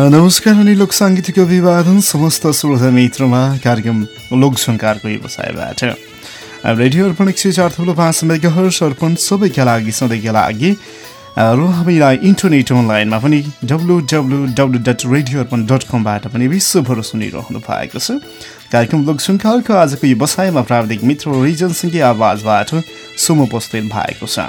नमस्कार अनि लोक साङ्गीतिक अभिवादन समस्त श्रोता मित्रमा कार्यक्रम लोकसङ्कारको व्यवसायबाट रेडियो अर्पण एक सय चार थुलो पाँच मेगाहर्स अर्पण सबैका लागि सधैँका लागि। र हामीलाई इन्टरनेट अनलाइनमा पनि W W W dot radio Arpan dot कमबाट पनि विश्वभर सुनिरहनु भएको छ। कार्यक्रम लोकसङ्कारको आजको यो बसाइमा प्राविधिक मित्र रिजनसँगै आवाजबाट सुमोपस्थित भएको छ।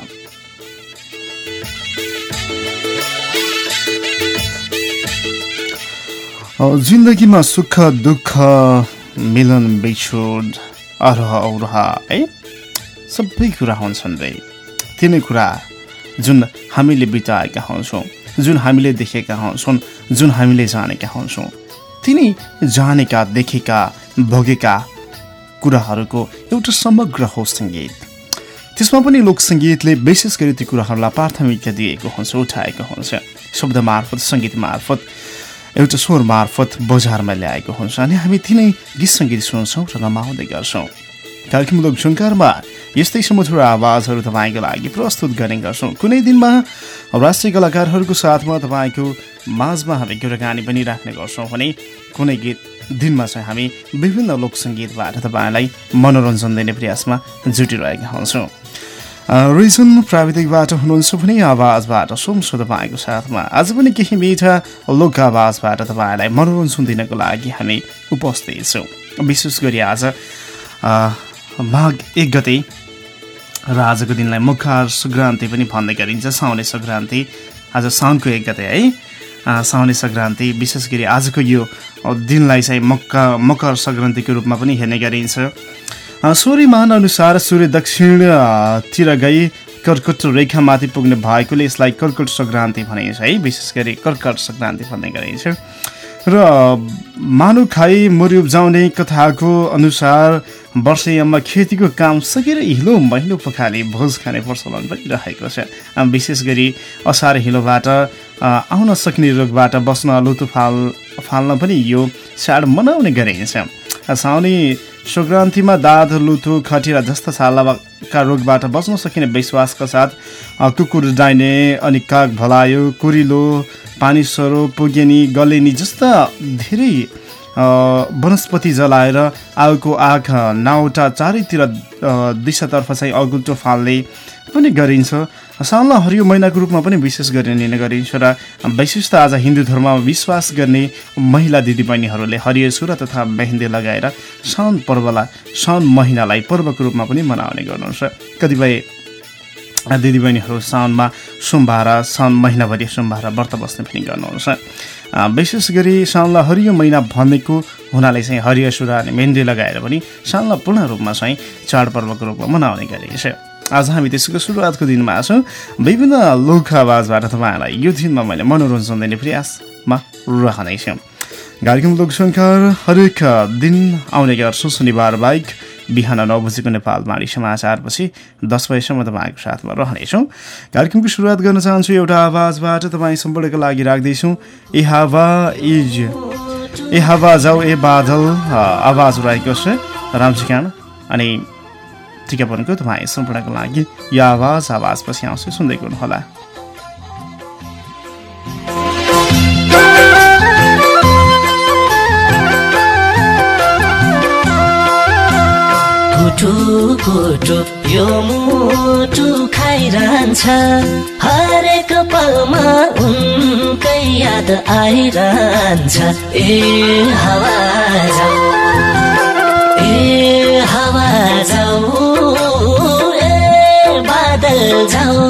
जिन्दगीमा सुख दुःख मिलन बिछोड अरह औरह है? सबै कुरा हुन्छन् रे। तिनै कुरा जुन हामीले बिताएका हुन्छौँ जुन हामीले देखेका हुन्छौँ जुन हामीले जानेका हुन्छौँ तिनी जानेका देखेका भोगेका कुराहरूको एउटा समग्र हो सङ्गीत। त्यसमा पनि लोकसङ्गीतले विशेष गरी ती कुराहरूलाई प्राथमिकता दिएको हुन्छ उठाएको हुन्छ। शब्द मार्फत सङ्गीत मार्फत एउटा स्वर मार्फत बजारमा ल्याएको हुन्छ अनि हामी तिनै गीत सङ्गीत सुन्छौँ र रमाउँदै गर्छौँ। कार्यक्रम लोकसङ्कारमा यस्तै समथुर आवाजहरू तपाईँको लागि प्रस्तुत गर्ने गर्छौँ। कुनै दिनमा राष्ट्रिय कलाकारहरूको साथमा तपाईँको माझमा हामी कुराकानी पनि राख्ने गर्छौँ भने कुनै गीत दिनमा चाहिँ हामी विभिन्न लोकसङ्गीतबाट तपाईँलाई मनोरञ्जन दिने प्रयासमा जुटिरहेका हुन्छौँ। रिजन प्राविधिकबाट हुनुहुन्छ भने आवाजबाट सुन्छु तपाईँको साथमा। आज पनि केही मिठा लोक आवाजबाट तपाईँलाई मनोरञ्जन दिनको लागि हामी उपस्थित छौँ। विशेष गरी आज माघ एक गते र आजको दिनलाई मकर सङ्क्रान्ति पनि भन्ने गरिन्छ। साउने सङ्क्रान्ति आज साउनको एक गते है। साउने सङ्क्रान्ति विशेष गरी आजको यो दिनलाई चाहिँ मक्का मकर सङ्क्रान्तिको रूपमा पनि हेर्ने गरिन्छ। सूर्यमान अनुसार सूर्य दक्षिणतिर गई कर्कट रेखामाथि पुग्ने भएकोले यसलाई कर्कट सङ्क्रान्ति भनिन्छ है। विशेष गरी कर्कट सङ्क्रान्ति भन्ने गरिन्छ र मानु खाई मुरी उब्जाउने कथाको अनुसार वर्षैयाममा खेतीको काम सकेर हिलो महिलो पखाली भोज खाने प्रचलन पनि रहेको छ। विशेष गरी असार हिलोबाट आउन सक्ने रोगबाट बस्न लुतु फाल फाल्न पनि यो चाड मनाउने गरिन्छ। साउने सङ्क्रान्तिमा दाद लुथु खटिरा जस्ता छालाका रोगबाट बच्न सकिने विश्वासका साथ कुकुर डाइने अनि काग भलायो कुरिलो पानी सरो पुगेनी गलेनी जस्ता धेरै वनस्पति जलाएर आगोको आग नाउटा चारैतिर दिशातर्फ चाहिँ अगुल्टो फाल्ने पनि गरिन्छ। सालमा हरियो महिनाको रूपमा पनि विशेष गरी लिने गरिन्छ र विशेष आज हिन्दू धर्ममा विश्वास गर्ने महिला दिदीबहिनीहरूले हरियो सुरा तथा मेहेन्दी लगाएर साउन पर्वलाई साउन महिनालाई पर्वको रूपमा पनि मनाउने गर्नुहुन्छ। कतिपय दिदीबहिनीहरू साउनमा सोमबार साउन महिनाभरि सोमबार व्रत बस्ने पनि गर्नुहुन्छ। विशेष गरी साउनलाई हरियो महिना भनेको हुनाले चाहिँ हरियो सुरा अनि मेहेन्दी लगाएर पनि साउनलाई पूर्ण रूपमा चाहिँ चाडपर्वको रूपमा मनाउने गरिन्छ। आज हामी त्यसको सुरुवातको दिनमा छौँ विभिन्न लोक आवाजबाट तपाईँहरूलाई यो दिनमा मैले मनोरञ्जन दिने प्रयासमा रहनेछु। कार्यक्रम लोकसङ्कार हरेक दिन आउने गर्छु। शनिबार बाहेक बिहान नौ बजीको नेपालमाडी समाचारपछि दस बजीसम्म तपाईँको साथमा रहनेछौँ। कार्यक्रमको सुरुवात गर्न चाहन्छु एउटा आवाजबाट तपाईँ सम्पूर्णको लागि राख्दैछौँ। ए हावा इज। ए हावा जाऊ ए बादल। आवाज रहेको छ। रामसिकान अनि टिकापनको तपाईँ सम्पूर्णको लागि यो आवाज आवाजपछि आउँछु सुन्दै गर्नुहोला। कुटु यो मुटु खाइरहन्छ। हरेक पलमा उनकै याद आइरहन्छ। ए हावा ए हावा जाऊ जाऊ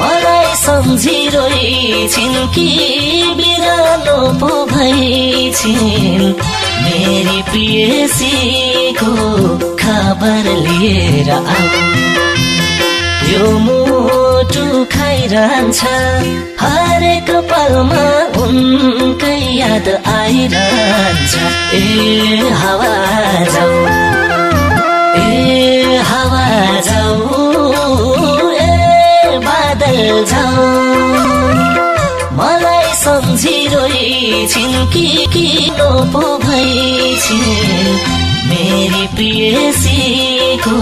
मलाई सम्झिरोइ छिन् कि बिरालो पो भइ मेरी प्रियसीको खबर लिएर आऊ यो मुटु खाइरहन्छ। हरेक पलमा उनकै याद आइरहन्छ। ए हावा जाऊ ए हावा जाऊ ए बादल जाऊ। मलाई सम्झिरोइ छिन् कि किन पो भइ छिन् मेरी प्रियसीको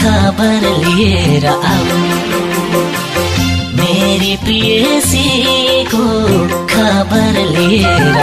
खबर लिएर आऊ। प्रियसीको खबर लिएर।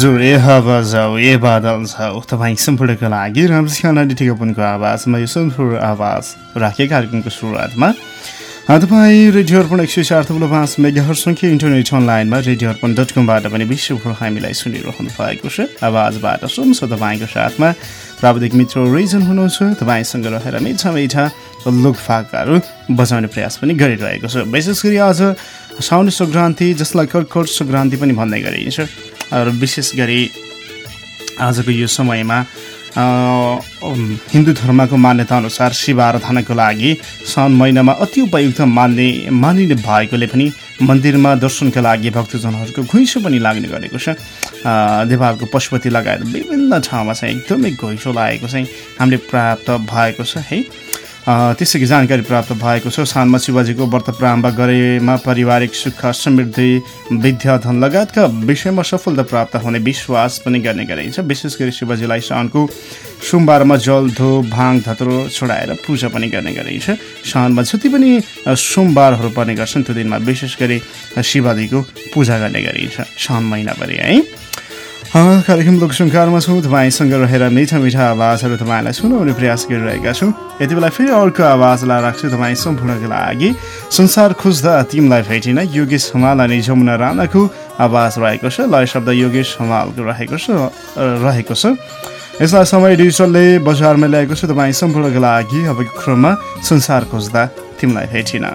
हजुर ए हावा जाऊ ए बादल जाऊ तपाईँ सम्पूर्णको लागि ठिकापनको आवाजमा यो सुनफुर आवाज राखे कार्यक्रमको सुरुवातमा। तपाईँ रेडियो अर्पण एक सय चार थप्लो पाँच मेगाहरूसँगै इन्टरनेट अनलाइनमा रेडियो अर्पण डट कमबाट पनि विश्वभर हामीलाई सुनिरहनु भएको छ। आवाजबाट सुन्छ तपाईँको साथमा। प्राविधिक मित्र रिजन हुनुहुन्छ। तपाईँसँग रहेर मिठा मिठा लोकफाकाहरू बजाउने प्रयास पनि गरिरहेको छ। विशेष गरी आज साउन सङ्क्रान्ति जसलाई कर्कट सङ्क्रान्ति पनि भन्ने गरिन्छ। र विशेष गरी आजको यो समयमा हिन्दू धर्मको मान्यताअनुसार शिव आराधनाको लागि साउन महिनामा अति उपयुक्त मान्ने मानिने भएकोले पनि मन्दिरमा दर्शनका लागि भक्तजनहरूको घुइँसो पनि लाग्ने गरेको छ। देवालको पशुपति लगायत विभिन्न ठाउँमा चाहिँ एकदमै घुइँसो लागेको चाहिँ हामीले प्राप्त भएको छ है। त्यसैको जानकारी प्राप्त भएको छ। सानमा शिवजीको व्रत प्रारम्भ गरेमा पारिवारिक सुख समृद्धि विद्या धन लगायतका विषयमा सफलता प्राप्त हुने विश्वास पनि गर्ने गरिन्छ। विशेष गरी शिवजीलाई साउनको सोमबारमा जल धुप भाङ धतरो छोडाएर पूजा पनि गर्ने गरिन्छ। साउनमा जति पनि सोमबारहरू पर्ने गर्छन् त्यो दिनमा विशेष गरी शिवजीको पूजा गर्ने गरिन्छ। साउन महिनाभरि है। कार्यक्रम लोकसङ्कारमा छौँ। तपाईँसँग रहेर मिठा मिठा आवाजहरू तपाईँलाई सुनाउने प्रयास गरिरहेका छौँ। यति बेला फेरि अर्को आवाजलाई राख्छु तपाईँ सम्पूर्णको लागि। संसार खोज्दा तिमीलाई भेटिन योगेश हमाल अनि जमुना राणाको आवाज रहेको छ। लय शब्द योगेश हमालको रहेको छ रहेको छ। यसलाई समय डिजिटलले बजारमा ल्याएको छ। तपाईँ सम्पूर्णको लागि अबको क्रममा संसार खोज्दा तिमीलाई भेटिन।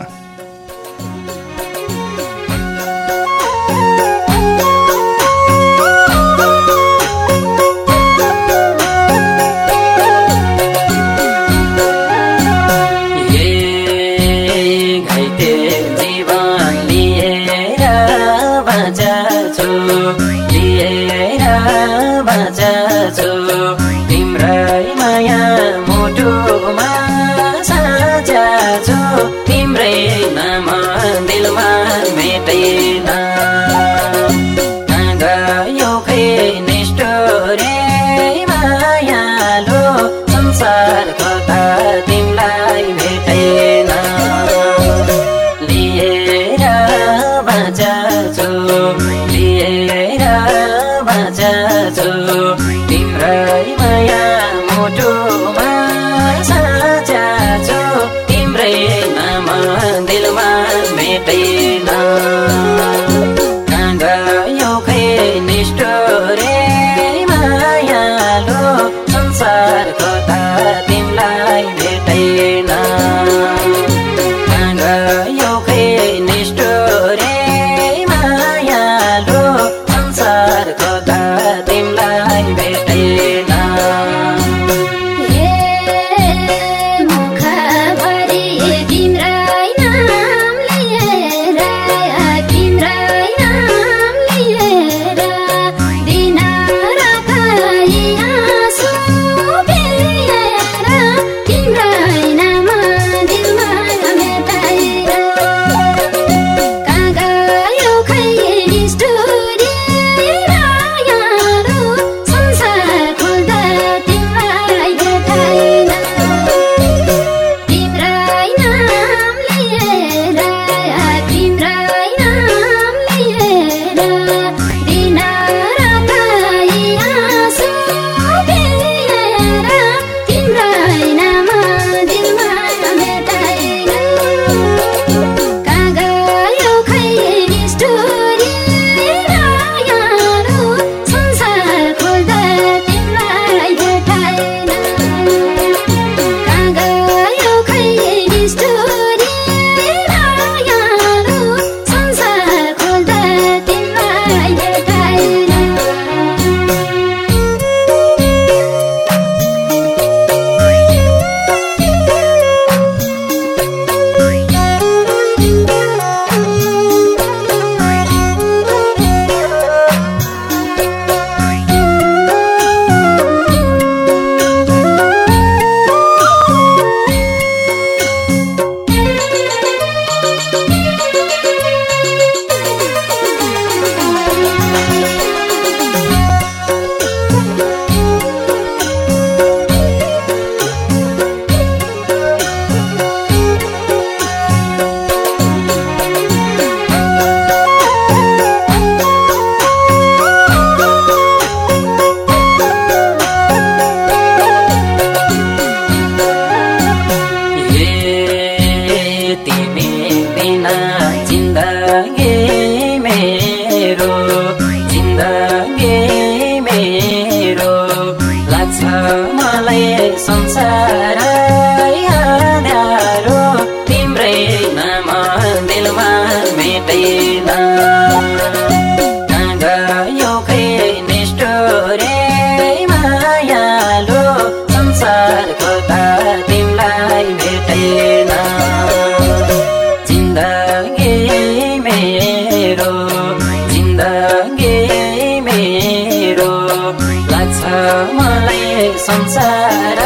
संसार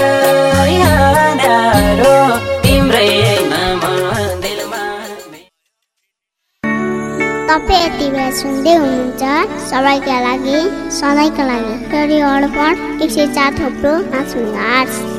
तपाईँ यति बेला सुन्दै हुनुहुन्छ सबैका लागि सधैँका लागि रेडियो अर्पण एक सय चार थोप्रो पाँच मेगाहर्ज।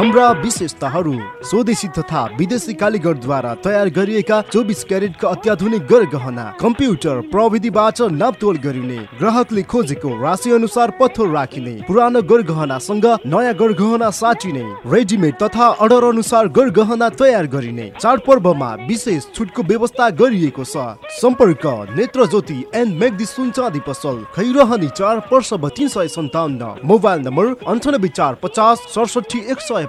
हाम्रा विशेषताहरू स्वदेशी तथा विदेशी कालीगरद्वारा तयार गरिएका चौबिस क्यारेटका अत्याधुनिक गरगहना कम्प्युटर प्रविधिबाट नापतोल गरिने ग्राहकले खोजेको राशि अनुसार पत्थर राखिने पुरानो गरगहनासँग नयाँ गरगहना साटिने रेडिमेड तथा अर्डर अनुसार गरगहना तयार गरिने चाडपर्वमा विशेष छुटको व्यवस्था गरिएको छ। सम्पर्क नेत्र ज्योति एन्ड मेग्दी सुनचाँदी पसल खैरहनी चार पर्स तिन सय सन्ताउन्न मोबाइल नम्बर अन्ठानब्बे चार पचास सडसठी एक सय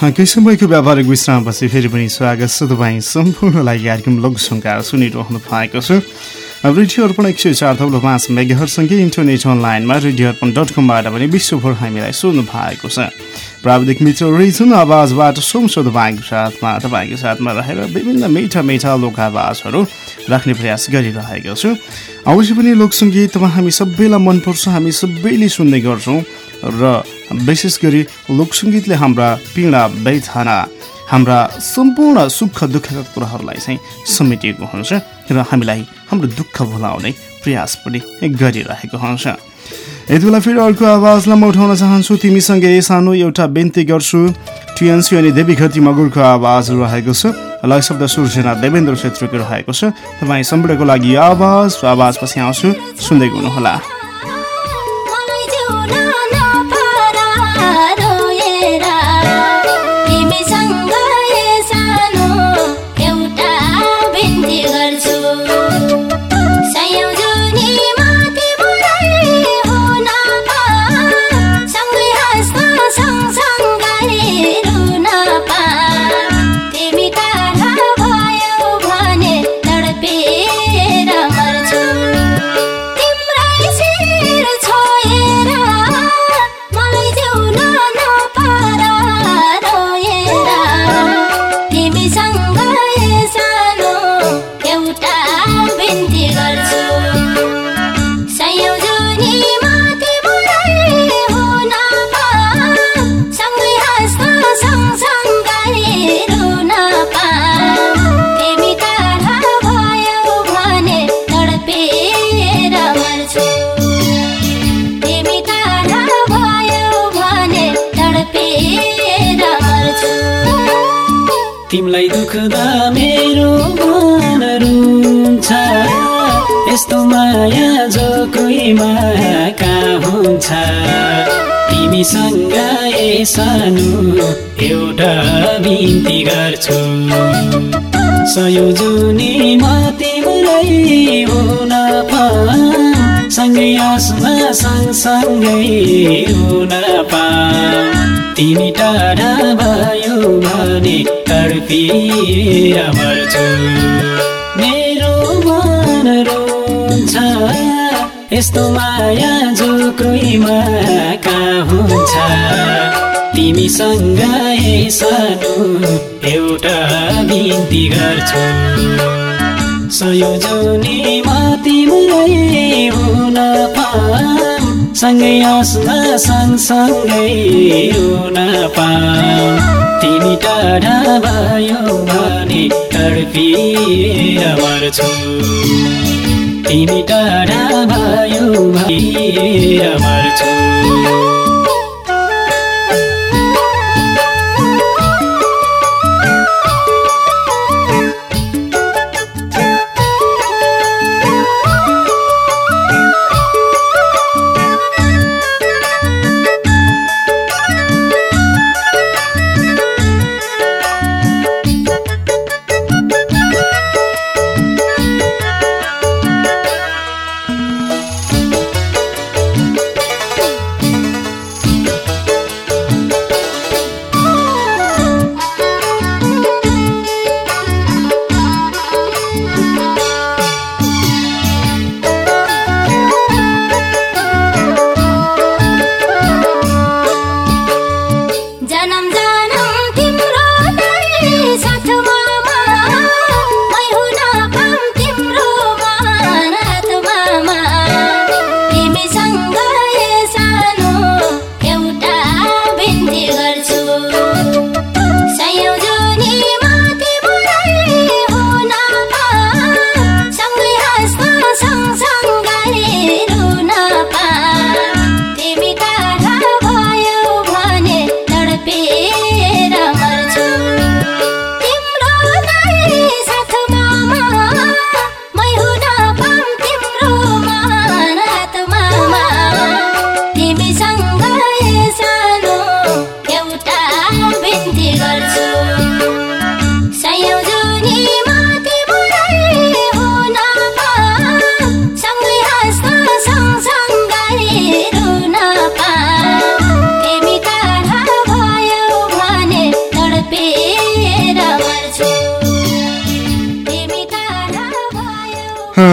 केही समयको व्यापारिक विश्रामपछि फेरि पनि स्वागत छ तपाईँ सम्पूर्णलाई कार्यक्रम लोकसङ्कार सुनिरहनु भएको छ। रेडियो अर्पण एक सय चार थौलो पाँच मेगाहरूसँगै इन्टरनेट अनलाइनमा रेडियो अर्पण डट कमबाट पनि विश्वभर हामीलाई सुन्नु भएको छ। प्राविधिक मित्र रिजुन आवाजबाट सोमसो तपाईँको साथमा तपाईँको साथमा रहेर विभिन्न मिठा मिठा लोक आवाजहरू राख्ने प्रयास गरिरहेको छु। अवश्य पनि लोकसङ्गीत हामी सबैलाई मनपर्छ हामी सबैले सुन्ने गर्छौँ। र विशेष गरी लोकसङ्गीतले हाम्रा पीडा व्यथाना हाम्रा सम्पूर्ण सुख दुःखका कुराहरूलाई चाहिँ समेटिएको हुन्छ र हामीलाई हाम्रो दुःख भुलाउने प्रयास पनि गरिरहेको हुन्छ। यति बेला फेरि अर्को आवाजलाई म उठाउन चाहन्छु। तिमीसँगै सानो एउटा बिन्ती गर्छु। टिएनसी अनि देवी खती मगुरको आवाज रहेको छ। लय शब्द सूर्यना देवेन्द्र क्षेत्रको रहेको छ। तपाईँ सम्पूर्णको लागि आवाज आवाज पछि आउँछु। सुन्दै गर्नुहोला सानो एउटा बिन्ती गर्छु। सयौँ जुनीमा तिम्रै हुन पा सँगै आसमा सँगसँगै हुन पा तिमी टाढा भयो भने तडपिएर मर्छु। मेरो मन रुन्छ यस्तो माया जो कोहीमा कहाँ हुन्छ? तिमीसँग सानो एउटा बिन्ती गर्छु। सयौँ जुनीमा तिम्रै हुन पा सँगै हाँस्न सँगसँगै रुन तिमी टाढा भयो भने तडपिएर मर्छु। तिमी टाढा भयो भनेर मर्छु।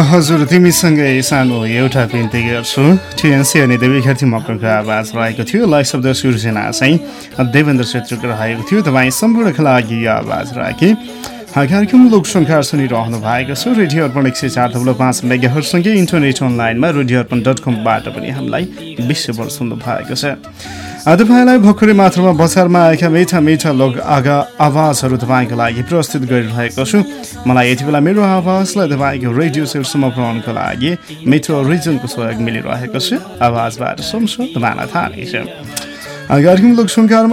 हजुर तिमीसँगै सानो एउटा बिन्ती गर्छु। टिएनसी अनि देवी ख्याति मकरको आवाज रहेको थियो। लय शब्द सिर्जना चाहिँ देवेन्द्र क्षेत्रको रहेको थियो। तपाईँ सम्पूर्णको लागि यो आवाज राखेँ। कार्यक्रम लोकसङ्कार सुनिरहनु भएको छ। रेडियो अर्पण एक सय चार थप्लो पाँच मेगाहरूसँगै इन्टरनेट अनलाइनमा रेडियो अर्पण डट कमबाट पनि हामीलाई विश्वभर सुन्नु भएको छ। तपाईँलाई भर्खरै मात्रामा बजारमा आएका मिठा मिठा लोक आगा आवाजहरू तपाईँको लागि प्रस्तुत गरिरहेको छु। मलाई यति बेला मेरो आवाजलाई तपाईँको रेडियो सेटसम्म पुऱ्याउनुको लागि मिठो रिजनको सहयोग मिलिरहेको छ। आवाजबाट सुन्छु तपाईँलाई थाहा नै छ। कार्यक्रम लोक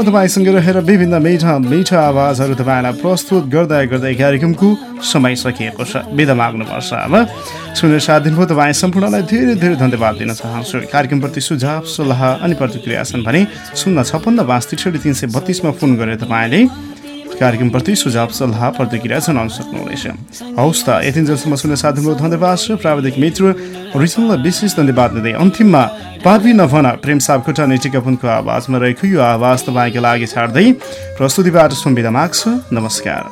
तपाईँसँग रहेर विभिन्न मिठा मिठा आवाजहरू तपाईँलाई प्रस्तुत गर्दा गर्दै कार्यक्रमको समय सकिएको छ। बिदा माग्नुपर्छ अब। सुनेर साथ दिनुभयो तपाईँ सम्पूर्णलाई धेरै धेरै धन्यवाद दिन चाहन्छु। कार्यक्रमप्रति सुझाव सल्लाह अनि प्रतिक्रिया छन् भने शून्य छप्पन्न पाँच त्रिसठी तिन सय बत्तिसमा फोन गरेर तपाईँले कार्यक्रमप्रति सुझाव सल्लाह प्रतिक्रिया जनाउन सक्नुहुनेछ। हौस् त यतिन्जेलसम्म सुन्न साथ दिनुभयो धन्यवाद। प्राविधिक मित्र रिसनलाई विशेष धन्यवाद दिँदै अन्तिममा पार्वी नभन प्रेम सापकोटा नेटिकापुनको आवाजमा रहेको यो आवाज तपाईँको लागि छाड्दै प्रस्तुतिबाट सुविधा माग्छु नमस्कार।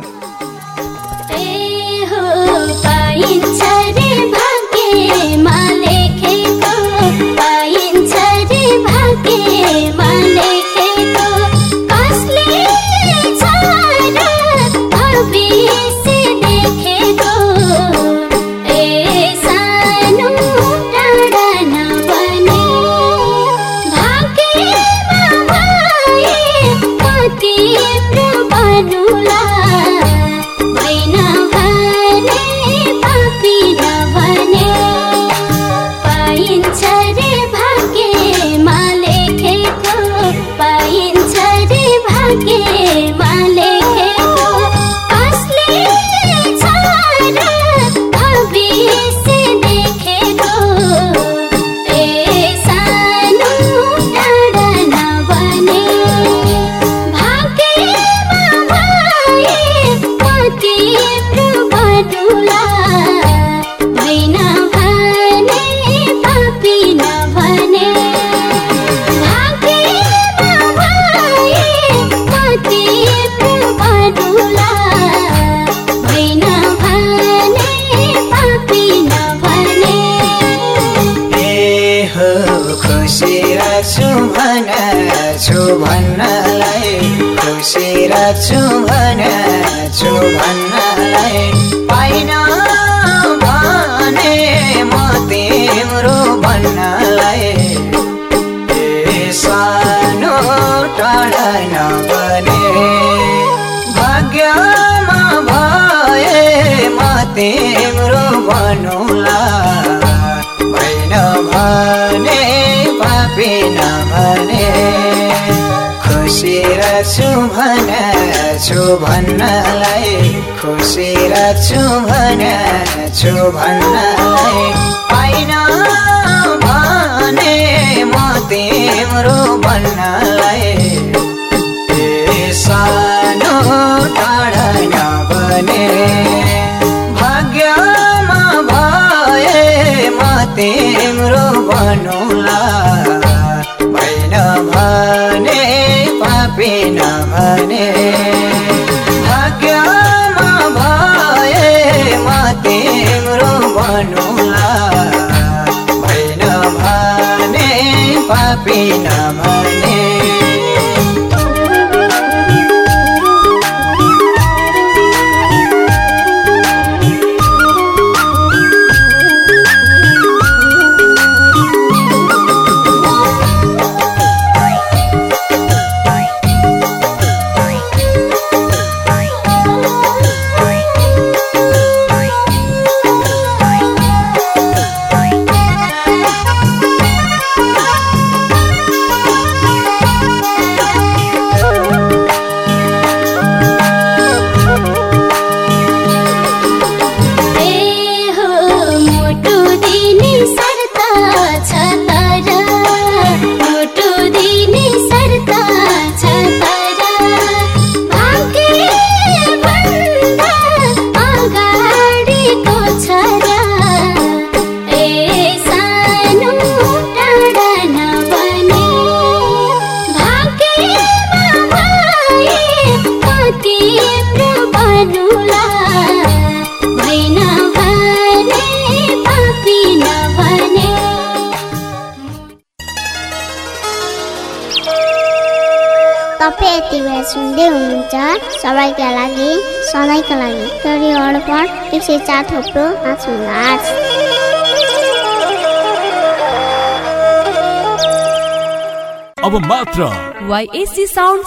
छु भन्नलाई खुसी राख्छु भन छु भन्नलाई। पाइन भने म तिम्रो भन्नलाई सय चार थोप्रो पाँच आठ अब मात्र वाइएसी साउन्ड